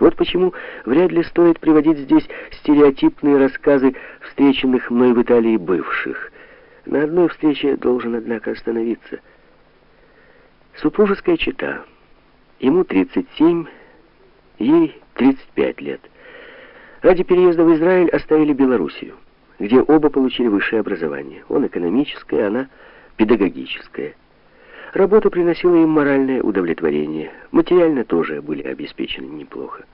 Вот почему вряд ли стоит приводить здесь стереотипные рассказы встреченных мной в Италии бывших. На одной встрече должен, однако, остановиться. Супружеская чета. Ему 37, ей 35 лет. Ради переезда в Израиль оставили Белоруссию, где оба получили высшее образование. Он экономическое, она педагогическое. Работа приносила им моральное удовлетворение. Материально тоже были обеспечены неплохо.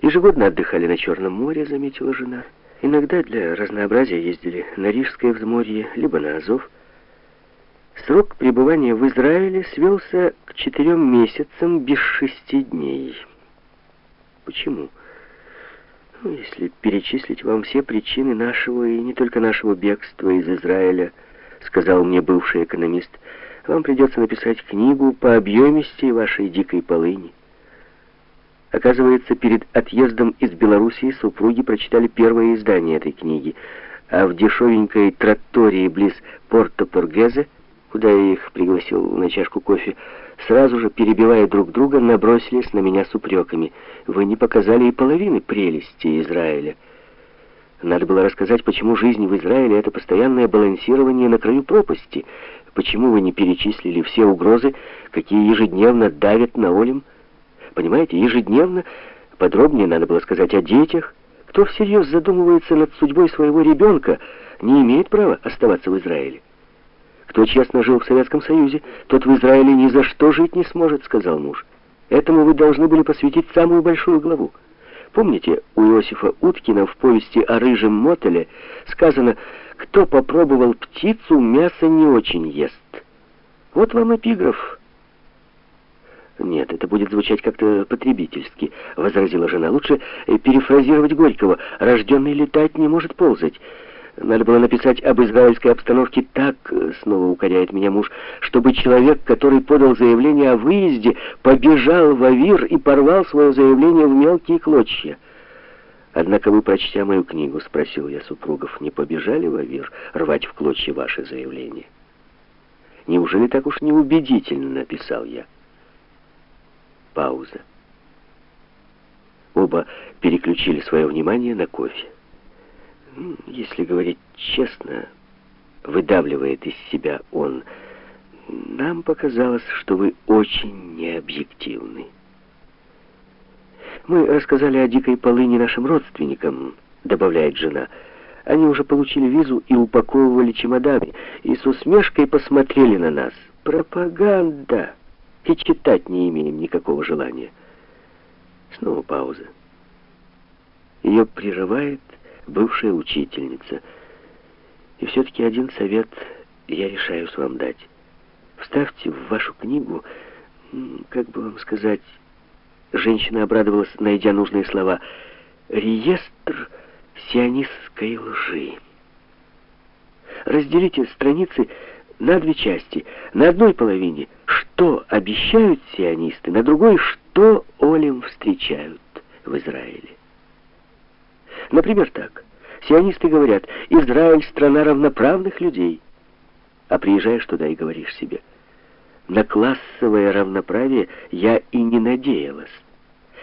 Ежегодно отдыхали на Черном море, заметила жена. Иногда для разнообразия ездили на Рижское взморье, либо на Азов. Срок пребывания в Израиле свелся к четырем месяцам без шести дней. Почему? Ну, если перечислить вам все причины нашего и не только нашего бегства из Израиля, сказал мне бывший экономист, вам придется написать книгу по объемисти вашей дикой полыни. Оказывается, перед отъездом из Белоруссии супруги прочитали первое издание этой книги, а в дешевенькой траттории близ Порто-Поргезе, куда я их пригласил на чашку кофе, сразу же, перебивая друг друга, набросились на меня с упреками. «Вы не показали и половины прелести Израиля». Надо было рассказать, почему жизнь в Израиле — это постоянное балансирование на краю пропасти, Почему вы не перечислили все угрозы, какие ежедневно давят на Олим? Понимаете, ежедневно подробнее надо было сказать о детях. Кто всерьез задумывается над судьбой своего ребенка, не имеет права оставаться в Израиле. Кто честно жил в Советском Союзе, тот в Израиле ни за что жить не сможет, сказал муж. Этому вы должны были посвятить самую большую главу. Помните, у Иосифа Уткина в повести о рыжем мотеле сказано кто попробовал птицу, мясо не очень ест. Вот вам эпиграф. «Нет, это будет звучать как-то потребительски», — возразила жена. «Лучше перефразировать Горького. Рожденный летать не может ползать». Надо было написать об израильской обстановке так, снова укоряет меня муж, чтобы человек, который подал заявление о выезде, побежал в Авир и порвал свое заявление в мелкие клочья. Однако вы, прочтя мою книгу, спросил я супругов, не побежали в Авир рвать в клочья ваше заявление? Неужели так уж неубедительно написал я? Пауза. Оба переключили свое внимание на кофе. Если говорить честно, выдавливает из себя он, нам показалось, что вы очень необъективны. «Мы рассказали о дикой полыни нашим родственникам», — добавляет жена. «Они уже получили визу и упаковывали чемоданы, и с усмешкой посмотрели на нас. Пропаганда! И читать не имеем никакого желания». Снова пауза. Ее прерывает бывшая учительница. И все-таки один совет я решаюсь вам дать. Вставьте в вашу книгу, как бы вам сказать, Женщина обрадовалась, найдя нужные слова. «Реестр сионистской лжи». Разделите страницы на две части. На одной половине что обещают сионисты, на другой что Олим встречают в Израиле. Например, так. Сионисты говорят, Израиль — страна равноправных людей. А приезжаешь туда и говоришь себе — на классовое равноправие я и не надеялась.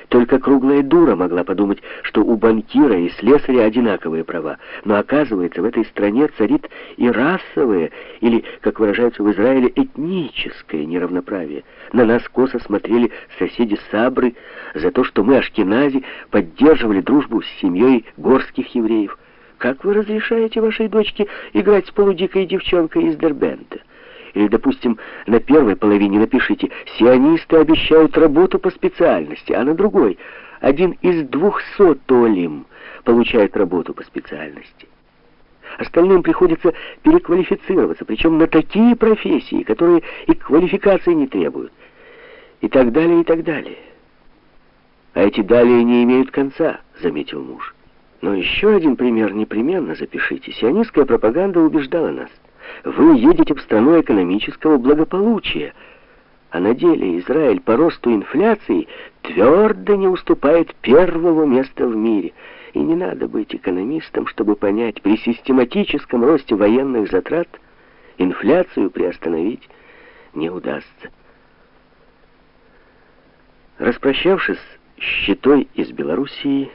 Только круглая дура могла подумать, что у банкира и слесаря одинаковые права. Но оказывается, в этой стране царит и расовое, или, как выражаются в Израиле, этническое неравноправие. На нас косо смотрели соседи Сабры за то, что мы, ашкенази, поддерживали дружбу с семьей горских евреев. Как вы разрешаете вашей дочке играть с полудикой девчонкой из Дербента? Или, допустим, на первой половине напишите «Сионисты обещают работу по специальности», а на другой один из двухсот толим получает работу по специальности. Остальным приходится переквалифицироваться, причем на такие профессии, которые и квалификации не требуют. И так далее, и так далее. А эти далее не имеют конца, заметил муж. Но еще один пример непременно запишите. Сионистская пропаганда убеждала нас – вы едете в страну экономического благополучия, а на деле Израиль по росту инфляции твердо не уступает первого места в мире. И не надо быть экономистом, чтобы понять, при систематическом росте военных затрат инфляцию приостановить не удастся. Распрощавшись, Щитой из Белоруссии